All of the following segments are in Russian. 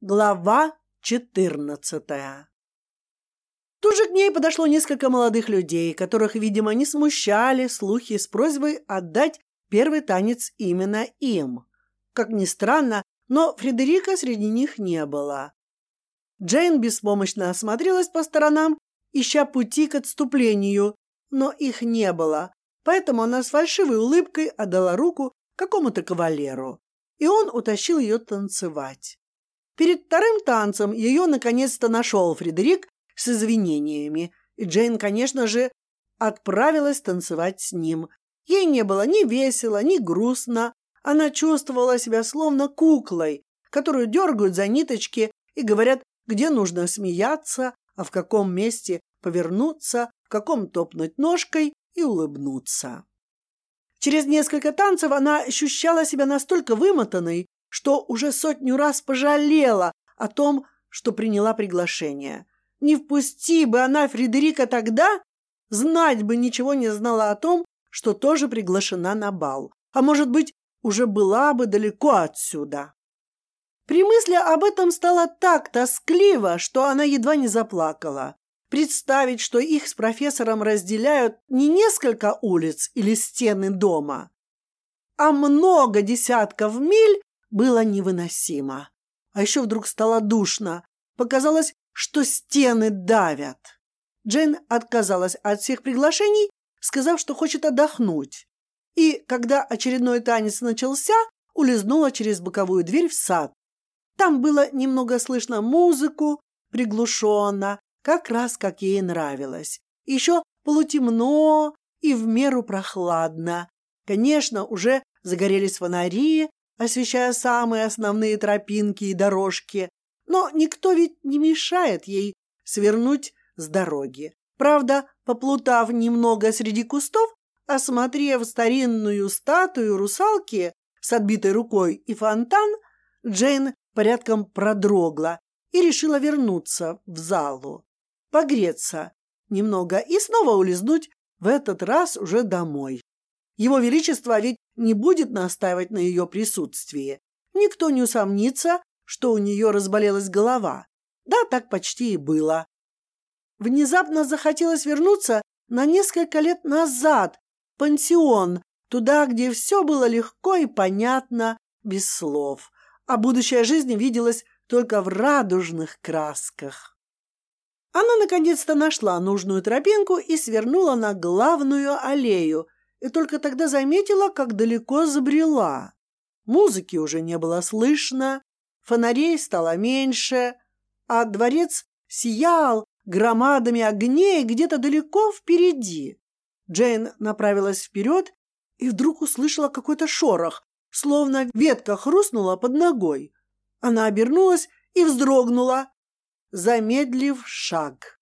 Глава четырнадцатая. Тут же к ней подошло несколько молодых людей, которых, видимо, не смущали слухи с просьбой отдать первый танец именно им. Как ни странно, но Фредерика среди них не было. Джейн беспомощно осмотрелась по сторонам, ища пути к отступлению, но их не было, поэтому она с фальшивой улыбкой отдала руку какому-то кавалеру, и он утащил ее танцевать. Перед вторым танцем ее наконец-то нашел Фредерик с извинениями, и Джейн, конечно же, отправилась танцевать с ним. Ей не было ни весело, ни грустно. Она чувствовала себя словно куклой, которую дергают за ниточки и говорят, где нужно смеяться, а в каком месте повернуться, в каком топнуть ножкой и улыбнуться. Через несколько танцев она ощущала себя настолько вымотанной, что уже сотню раз пожалела о том, что приняла приглашение. Не впусти бы она Фредерика тогда, знать бы ничего не знала о том, что тоже приглашена на бал, а может быть, уже была бы далеко отсюда. При мысли об этом стало так тоскливо, что она едва не заплакала. Представить, что их с профессором разделяют не несколько улиц или стены дома, а много десятков миль было невыносимо. А еще вдруг стало душно. Показалось, что стены давят. Джейн отказалась от всех приглашений, сказав, что хочет отдохнуть. И, когда очередной танец начался, улизнула через боковую дверь в сад. Там было немного слышно музыку, приглушенно, как раз как ей нравилось. Еще полутемно и в меру прохладно. Конечно, уже загорелись фонари, освещая самые основные тропинки и дорожки, но никто ведь не мешает ей свернуть с дороги. Правда, поплутав немного среди кустов, осмотрев старинную статую русалки с отбитой рукой и фонтан, Джейн порядком продрогла и решила вернуться в залу, погреться немного и снова улизнуть в этот раз уже домой. Его Величество ведь не будет настаивать на ее присутствии. Никто не усомнится, что у нее разболелась голова. Да, так почти и было. Внезапно захотелось вернуться на несколько лет назад, в пансион, туда, где все было легко и понятно, без слов, а будущая жизнь виделась только в радужных красках. Она наконец-то нашла нужную тропинку и свернула на главную аллею, и только тогда заметила, как далеко забрела. Музыки уже не было слышно, фонарей стало меньше, а дворец сиял громадами огней где-то далеко впереди. Джейн направилась вперед и вдруг услышала какой-то шорох, словно ветка хрустнула под ногой. Она обернулась и вздрогнула, замедлив шаг.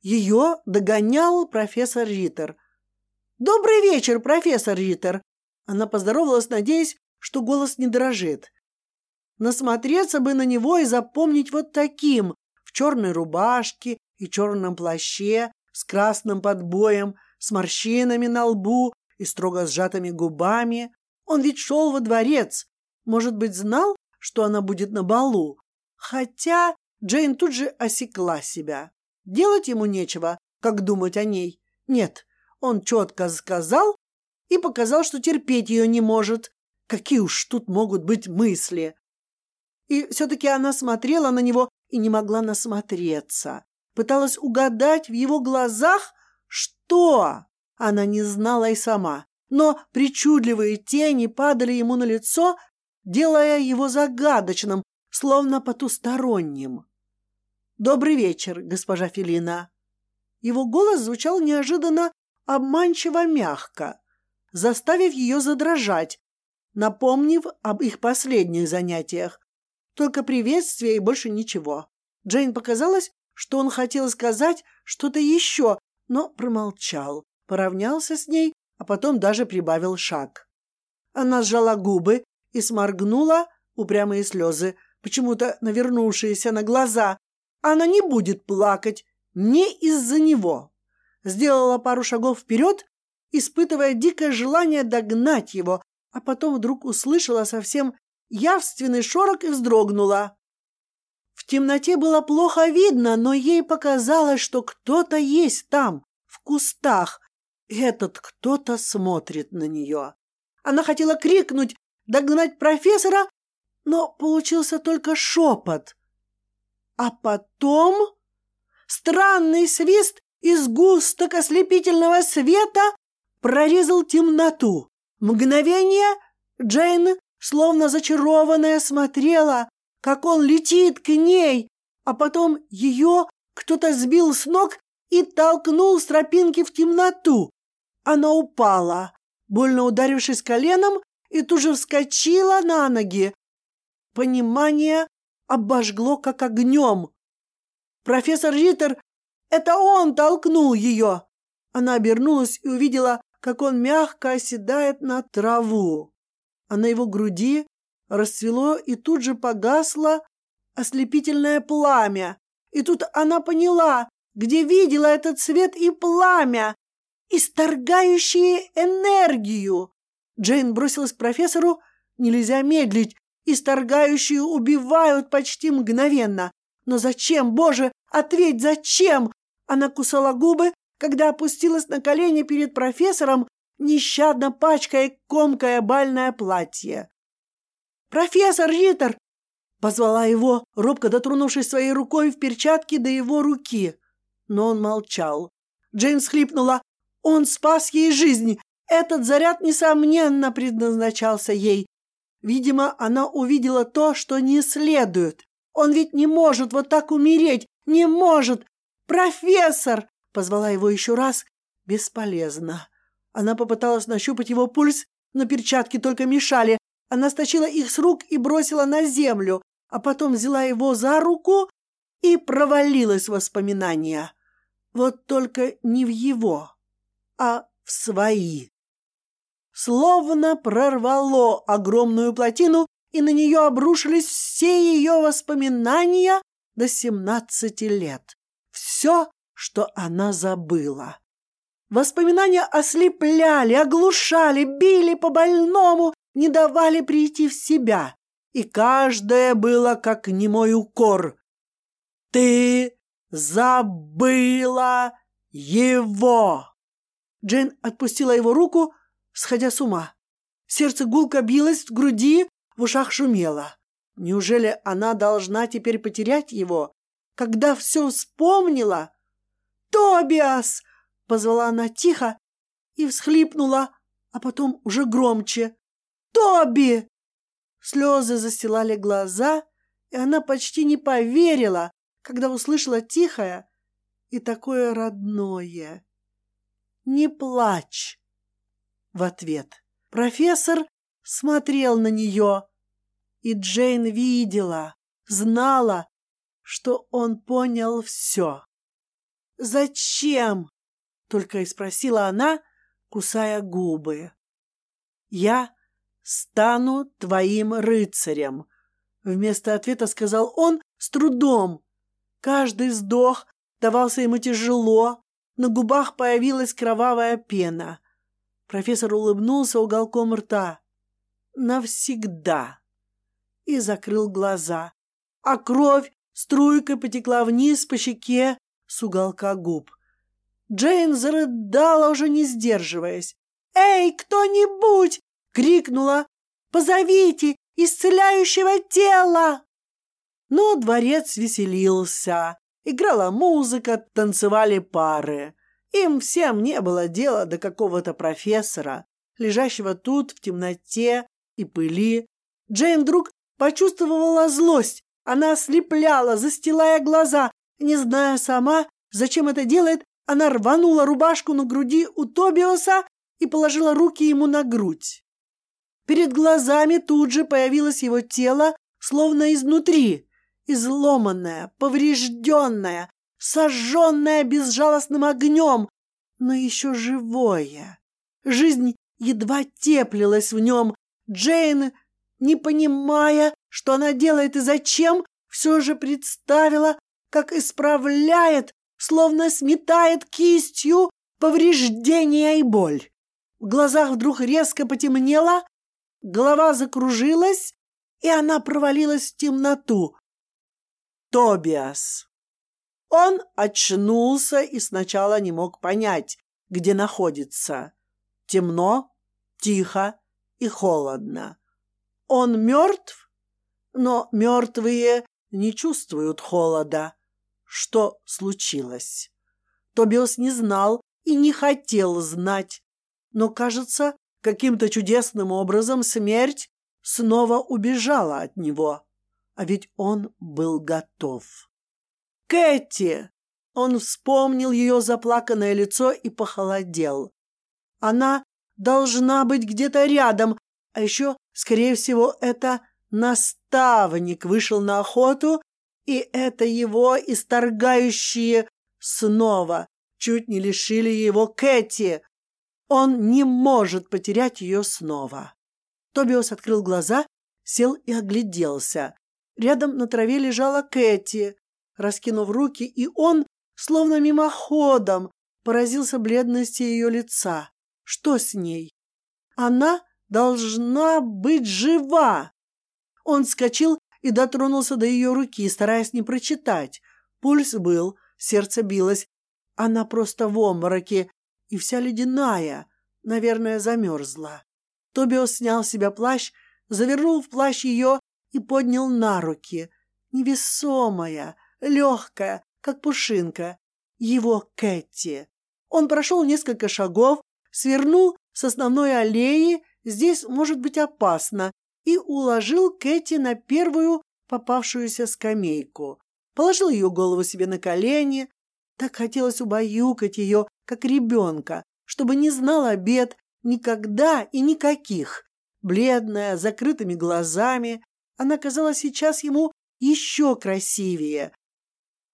Ее догонял профессор Риттер. «Добрый вечер, профессор Риттер!» Она поздоровалась, надеясь, что голос не дрожит. Насмотреться бы на него и запомнить вот таким, в черной рубашке и черном плаще, с красным подбоем, с морщинами на лбу и строго сжатыми губами. Он ведь шел во дворец. Может быть, знал, что она будет на балу. Хотя Джейн тут же осекла себя. Делать ему нечего, как думать о ней. Нет, он четко сказал и показал, что терпеть ее не может. Какие уж тут могут быть мысли. И все-таки она смотрела на него и не могла насмотреться. Пыталась угадать в его глазах, что она не знала и сама. Но причудливые тени падали ему на лицо, делая его загадочным, словно потусторонним. «Добрый вечер, госпожа Филина». Его голос звучал неожиданно обманчиво мягко, заставив ее задрожать, напомнив об их последних занятиях. Только приветствие и больше ничего. Джейн показалось, что он хотел сказать что-то еще, но промолчал, поравнялся с ней, а потом даже прибавил шаг. Она сжала губы и сморгнула упрямые слезы, почему-то навернувшиеся на глаза. Она не будет плакать не из-за него сделала пару шагов вперед, испытывая дикое желание догнать его, а потом вдруг услышала совсем явственный шорох и вздрогнула. темноте было плохо видно, но ей показалось, что кто-то есть там, в кустах. Этот кто-то смотрит на нее. Она хотела крикнуть, догнать профессора, но получился только шепот. А потом странный свист из густок ослепительного света прорезал темноту. Мгновение Джейн, словно зачарованная, смотрела, как он летит к ней, а потом ее кто-то сбил с ног и толкнул с тропинки в темноту. Она упала, больно ударившись коленом, и тут же вскочила на ноги. Понимание обожгло как огнем. Профессор Риттер, это он толкнул ее. Она обернулась и увидела, как он мягко оседает на траву, а на его груди расцвело и тут же погасло ослепительное пламя. И тут она поняла, где видела этот свет и пламя, исторгающие энергию. Джейн бросилась к профессору. Нельзя медлить. Исторгающие убивают почти мгновенно. Но зачем, Боже, ответь, зачем? Она кусала губы, когда опустилась на колени перед профессором, нещадно пачкая комкое бальное платье. «Профессор Риттер!» — позвала его, робко дотронувшись своей рукой в перчатке до его руки. Но он молчал. Джейн схлипнула. «Он спас ей жизнь! Этот заряд, несомненно, предназначался ей. Видимо, она увидела то, что не следует. Он ведь не может вот так умереть! Не может! Профессор!» — позвала его еще раз. Бесполезно. Она попыталась нащупать его пульс, но перчатки только мешали. Она стащила их с рук и бросила на землю, а потом взяла его за руку и провалилась в воспоминания. Вот только не в его, а в свои. Словно прорвало огромную плотину, и на нее обрушились все ее воспоминания до семнадцати лет. Все, что она забыла. Воспоминания ослепляли, оглушали, били по больному, не давали прийти в себя, и каждое было как немой укор. «Ты забыла его!» Джейн отпустила его руку, сходя с ума. Сердце гулко билось в груди, в ушах шумело. Неужели она должна теперь потерять его, когда все вспомнила? «Тобиас!» — позвала она тихо и всхлипнула, а потом уже громче. Тоби!» Слезы застилали глаза, и она почти не поверила, когда услышала тихое и такое родное. «Не плачь!» В ответ профессор смотрел на нее, и Джейн видела, знала, что он понял все. «Зачем?» — только и спросила она, кусая губы. «Я стану твоим рыцарем. Вместо ответа сказал он с трудом. Каждый вздох давался ему тяжело, на губах появилась кровавая пена. Профессор улыбнулся уголком рта. Навсегда. И закрыл глаза. А кровь струйкой потекла вниз по щеке с уголка губ. Джейн зарыдала, уже не сдерживаясь. «Эй, кто-нибудь! крикнула «Позовите исцеляющего тела!» Но дворец веселился. Играла музыка, танцевали пары. Им всем не было дела до какого-то профессора, лежащего тут в темноте и пыли. Джейн вдруг почувствовала злость. Она ослепляла, застилая глаза. Не зная сама, зачем это делает, она рванула рубашку на груди у Тобиоса и положила руки ему на грудь. Перед глазами тут же появилось его тело, словно изнутри, изломанное, поврежденное, сожженное безжалостным огнем, но еще живое. Жизнь едва теплилась в нем. Джейн, не понимая, что она делает и зачем, все же представила, как исправляет, словно сметает кистью повреждения и боль. В глазах вдруг резко потемнело, Голова закружилась, и она провалилась в темноту. Тобиас. Он очнулся и сначала не мог понять, где находится. Темно, тихо и холодно. Он мертв, но мертвые не чувствуют холода. Что случилось? Тобиас не знал и не хотел знать, но, кажется, каким-то чудесным образом смерть снова убежала от него, а ведь он был готов. «Кэти!» Он вспомнил ее заплаканное лицо и похолодел. Она должна быть где-то рядом, а еще, скорее всего, это наставник вышел на охоту, и это его исторгающие снова чуть не лишили его Кэти. Он не может потерять ее снова. Тобиос открыл глаза, сел и огляделся. Рядом на траве лежала Кэти, раскинув руки, и он, словно мимоходом, поразился бледности ее лица. Что с ней? Она должна быть жива. Он вскочил и дотронулся до ее руки, стараясь не прочитать. Пульс был, сердце билось. Она просто в обмороке и вся ледяная, наверное, замерзла. Тобиос снял с себя плащ, завернул в плащ ее и поднял на руки. Невесомая, легкая, как пушинка. Его Кэти. Он прошел несколько шагов, свернул с основной аллеи, здесь может быть опасно, и уложил Кэти на первую попавшуюся скамейку. Положил ее голову себе на колени. Так хотелось убаюкать ее, как ребенка, чтобы не знал обед никогда и никаких. Бледная, закрытыми глазами, она казалась сейчас ему еще красивее.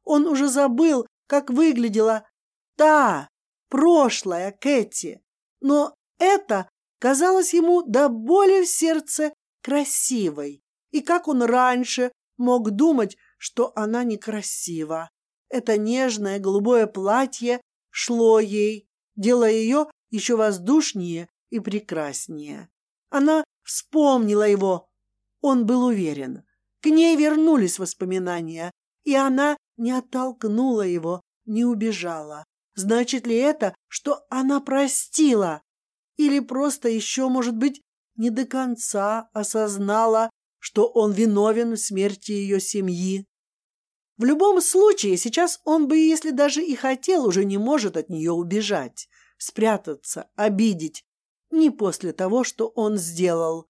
Он уже забыл, как выглядела та, прошлая Кэти. Но это казалось ему до боли в сердце красивой. И как он раньше мог думать, что она некрасива. Это нежное голубое платье шло ей, делая ее еще воздушнее и прекраснее. Она вспомнила его. Он был уверен. К ней вернулись воспоминания, и она не оттолкнула его, не убежала. Значит ли это, что она простила? Или просто еще, может быть, не до конца осознала, что он виновен в смерти ее семьи? В любом случае, сейчас он бы, если даже и хотел, уже не может от нее убежать, спрятаться, обидеть. Не после того, что он сделал.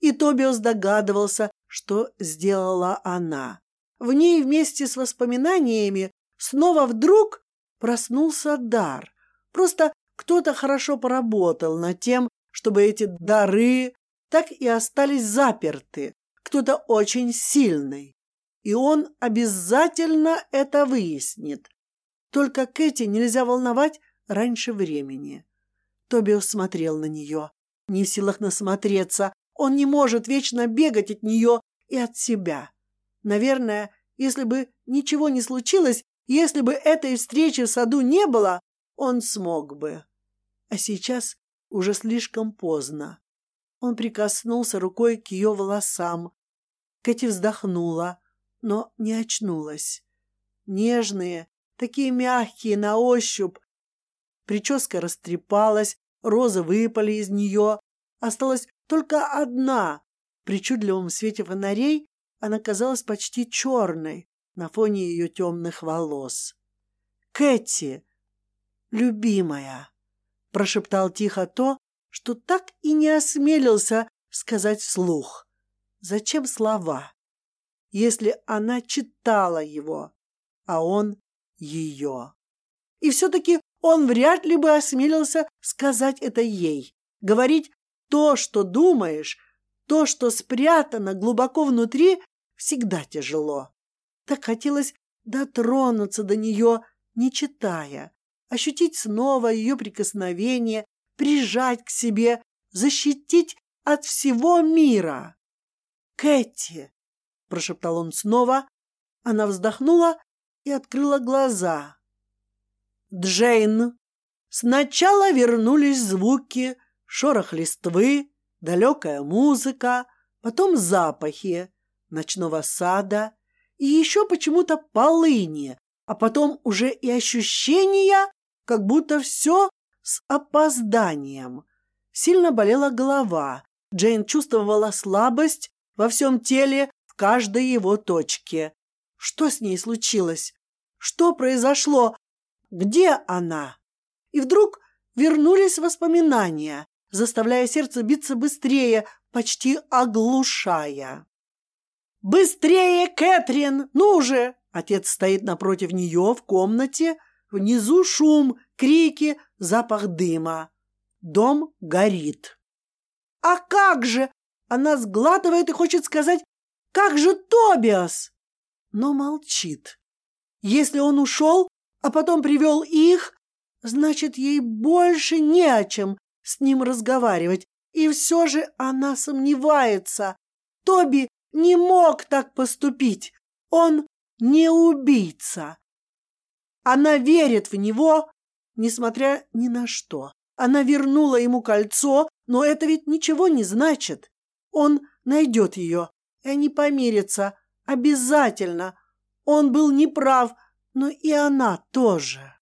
И Тобиос догадывался, что сделала она. В ней вместе с воспоминаниями снова вдруг проснулся дар. Просто кто-то хорошо поработал над тем, чтобы эти дары так и остались заперты. Кто-то очень сильный и он обязательно это выяснит. Только Кэти нельзя волновать раньше времени. Тобиус смотрел на нее, не в силах насмотреться. Он не может вечно бегать от нее и от себя. Наверное, если бы ничего не случилось, если бы этой встречи в саду не было, он смог бы. А сейчас уже слишком поздно. Он прикоснулся рукой к ее волосам. Кэти вздохнула но не очнулась. Нежные, такие мягкие на ощупь. Прическа растрепалась, розы выпали из нее. Осталась только одна. В причудливом свете фонарей она казалась почти черной на фоне ее темных волос. «Кэти, любимая!» — прошептал тихо то, что так и не осмелился сказать вслух. Зачем слова? если она читала его, а он ее. И все-таки он вряд ли бы осмелился сказать это ей, говорить то, что думаешь, то, что спрятано глубоко внутри, всегда тяжело. Так хотелось дотронуться до нее, не читая, ощутить снова ее прикосновение, прижать к себе, защитить от всего мира. Кэти, прошептал он снова. Она вздохнула и открыла глаза. Джейн. Сначала вернулись звуки, шорох листвы, далекая музыка, потом запахи ночного сада, и еще почему-то полыни, а потом уже и ощущения, как будто все с опозданием. Сильно болела голова. Джейн чувствовала слабость во всем теле, в каждой его точке. Что с ней случилось? Что произошло? Где она? И вдруг вернулись воспоминания, заставляя сердце биться быстрее, почти оглушая. «Быстрее, Кэтрин! Ну же!» Отец стоит напротив нее в комнате. Внизу шум, крики, запах дыма. Дом горит. «А как же?» Она сглатывает и хочет сказать «Как же Тобиас?» Но молчит. Если он ушел, а потом привел их, значит, ей больше не о чем с ним разговаривать. И все же она сомневается. Тоби не мог так поступить. Он не убийца. Она верит в него, несмотря ни на что. Она вернула ему кольцо, но это ведь ничего не значит. Он найдет ее, и они помирятся. Обязательно. Он был неправ, но и она тоже.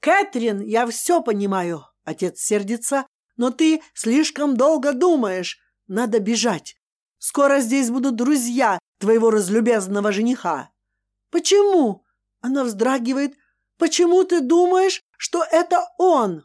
«Кэтрин, я все понимаю», — отец сердится, «но ты слишком долго думаешь. Надо бежать. Скоро здесь будут друзья твоего разлюбезного жениха». «Почему?» — она вздрагивает. «Почему ты думаешь, что это он?»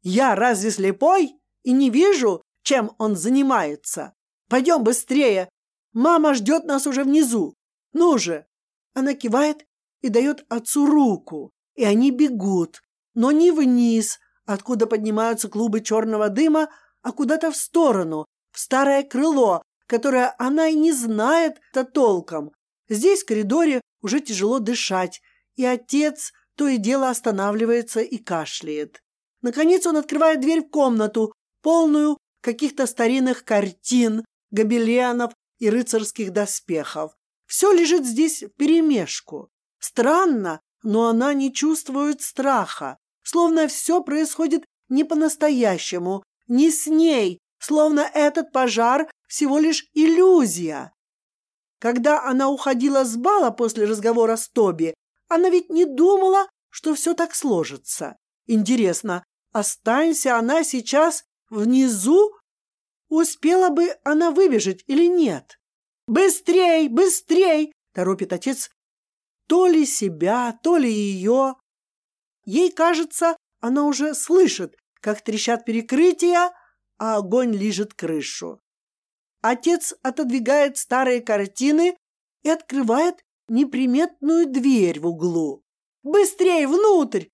«Я разве слепой и не вижу, чем он занимается? Пойдем быстрее. Мама ждет нас уже внизу. Ну же!» Она кивает и дает отцу руку, и они бегут, но не вниз, откуда поднимаются клубы черного дыма, а куда-то в сторону, в старое крыло, которое она и не знает-то толком. Здесь в коридоре уже тяжело дышать, и отец то и дело останавливается и кашляет. Наконец он открывает дверь в комнату, полную каких-то старинных картин, гобеленов и рыцарских доспехов. Все лежит здесь вперемешку. Странно, но она не чувствует страха, словно все происходит не по-настоящему, не с ней, словно этот пожар всего лишь иллюзия. Когда она уходила с бала после разговора с Тоби, она ведь не думала, что все так сложится. Интересно, останься она сейчас внизу, успела бы она выбежать или нет? «Быстрей, быстрей!» – торопит отец то ли себя, то ли ее. Ей кажется, она уже слышит, как трещат перекрытия, а огонь лижет крышу. Отец отодвигает старые картины и открывает неприметную дверь в углу. «Быстрей, внутрь!»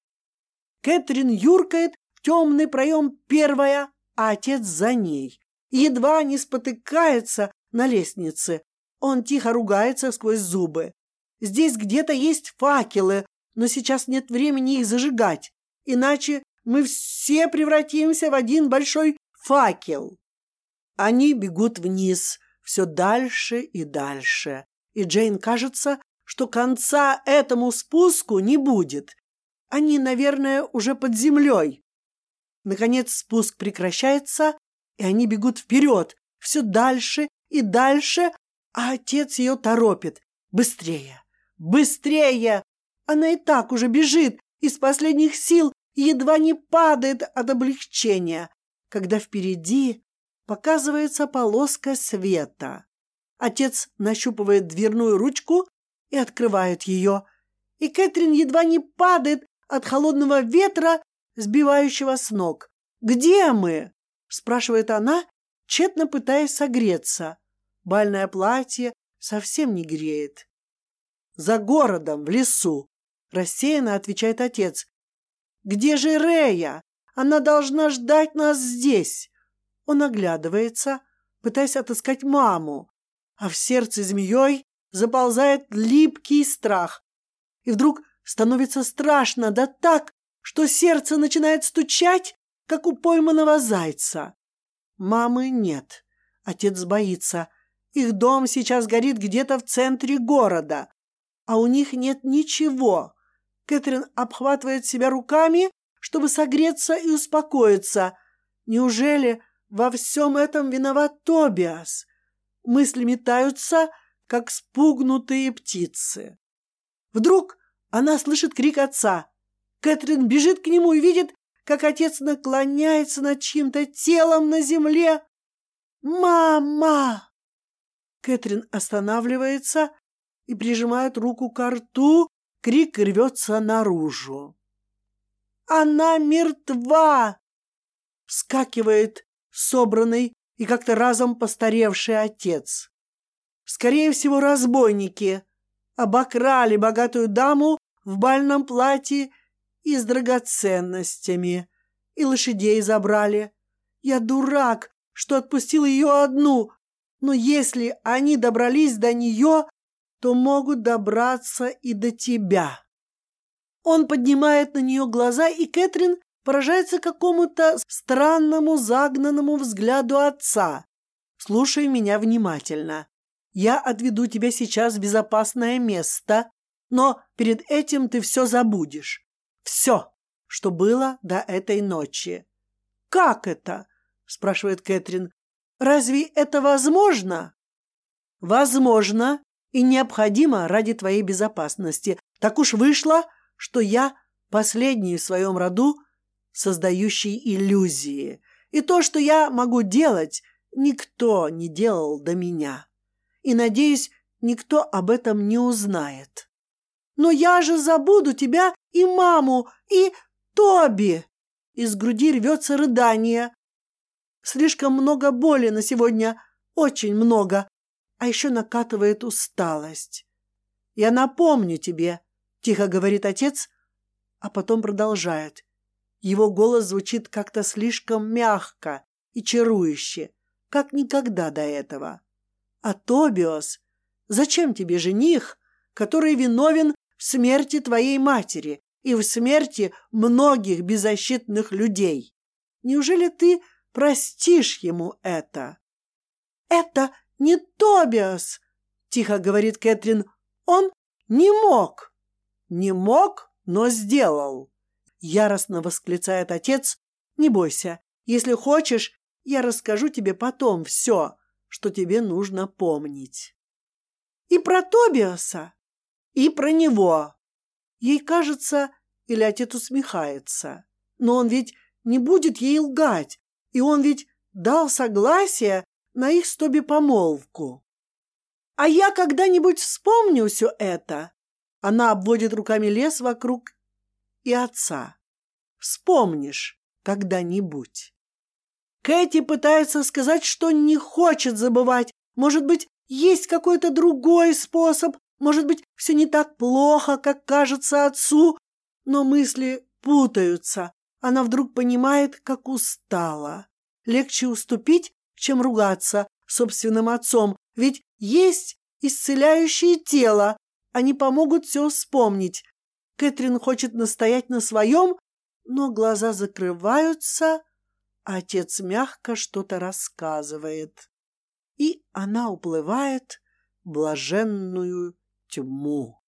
Кэтрин юркает в темный проем первая, а отец за ней. Едва не спотыкается на лестнице. Он тихо ругается сквозь зубы. Здесь где-то есть факелы, но сейчас нет времени их зажигать, иначе мы все превратимся в один большой факел. Они бегут вниз, все дальше и дальше. И Джейн кажется, что конца этому спуску не будет. Они, наверное, уже под землей. Наконец спуск прекращается, и они бегут вперед, все дальше и дальше, а отец ее торопит. Быстрее, быстрее! Она и так уже бежит, из последних сил едва не падает от облегчения, когда впереди показывается полоска света. Отец нащупывает дверную ручку и открывает ее, и Кэтрин едва не падает от холодного ветра, сбивающего с ног. «Где мы?» – спрашивает она, тщетно пытаясь согреться. Бальное платье совсем не греет. «За городом, в лесу», – рассеянно отвечает отец. «Где же Рея? Она должна ждать нас здесь». Он оглядывается, пытаясь отыскать маму, а в сердце змеей заползает липкий страх. И вдруг становится страшно, да так, что сердце начинает стучать, как у пойманного зайца. Мамы нет. Отец боится. Их дом сейчас горит где-то в центре города, а у них нет ничего. Кэтрин обхватывает себя руками, чтобы согреться и успокоиться. Неужели во всем этом виноват Тобиас. Мысли метаются, как спугнутые птицы. Вдруг она слышит крик отца. Кэтрин бежит к нему и видит, как отец наклоняется над чьим-то телом на земле. «Мама!» Кэтрин останавливается и прижимает руку к рту, крик рвется наружу. «Она мертва!» Скакивает собранный и как-то разом постаревший отец. Скорее всего, разбойники обокрали богатую даму в бальном платье и с драгоценностями, и лошадей забрали. Я дурак, что отпустил ее одну, но если они добрались до нее, то могут добраться и до тебя. Он поднимает на нее глаза, и Кэтрин поражается какому-то странному загнанному взгляду отца. Слушай меня внимательно. Я отведу тебя сейчас в безопасное место, но перед этим ты все забудешь. Все, что было до этой ночи. Как это? спрашивает Кэтрин. Разве это возможно? Возможно и необходимо ради твоей безопасности. Так уж вышло, что я последний в своем роду, создающий иллюзии. И то, что я могу делать, никто не делал до меня. И, надеюсь, никто об этом не узнает. Но я же забуду тебя и маму, и Тоби. Из груди рвется рыдание. Слишком много боли на сегодня, очень много. А еще накатывает усталость. Я напомню тебе, тихо говорит отец, а потом продолжает. Его голос звучит как-то слишком мягко и чарующе, как никогда до этого. А Тобиос, зачем тебе жених, который виновен в смерти твоей матери и в смерти многих беззащитных людей? Неужели ты простишь ему это. Это не Тобиас, тихо говорит Кэтрин. Он не мог. Не мог, но сделал. Яростно восклицает отец. Не бойся. Если хочешь, я расскажу тебе потом все, что тебе нужно помнить. И про Тобиаса, и про него. Ей кажется, или отец усмехается. Но он ведь не будет ей лгать. И он ведь дал согласие на их с Тоби помолвку. А я когда-нибудь вспомню все это. Она обводит руками лес вокруг и отца. Вспомнишь когда-нибудь. Кэти пытается сказать, что не хочет забывать. Может быть, есть какой-то другой способ. Может быть, все не так плохо, как кажется отцу. Но мысли путаются она вдруг понимает, как устала. Легче уступить, чем ругаться собственным отцом, ведь есть исцеляющее тело, они помогут все вспомнить. Кэтрин хочет настоять на своем, но глаза закрываются, а отец мягко что-то рассказывает. И она уплывает в блаженную тьму.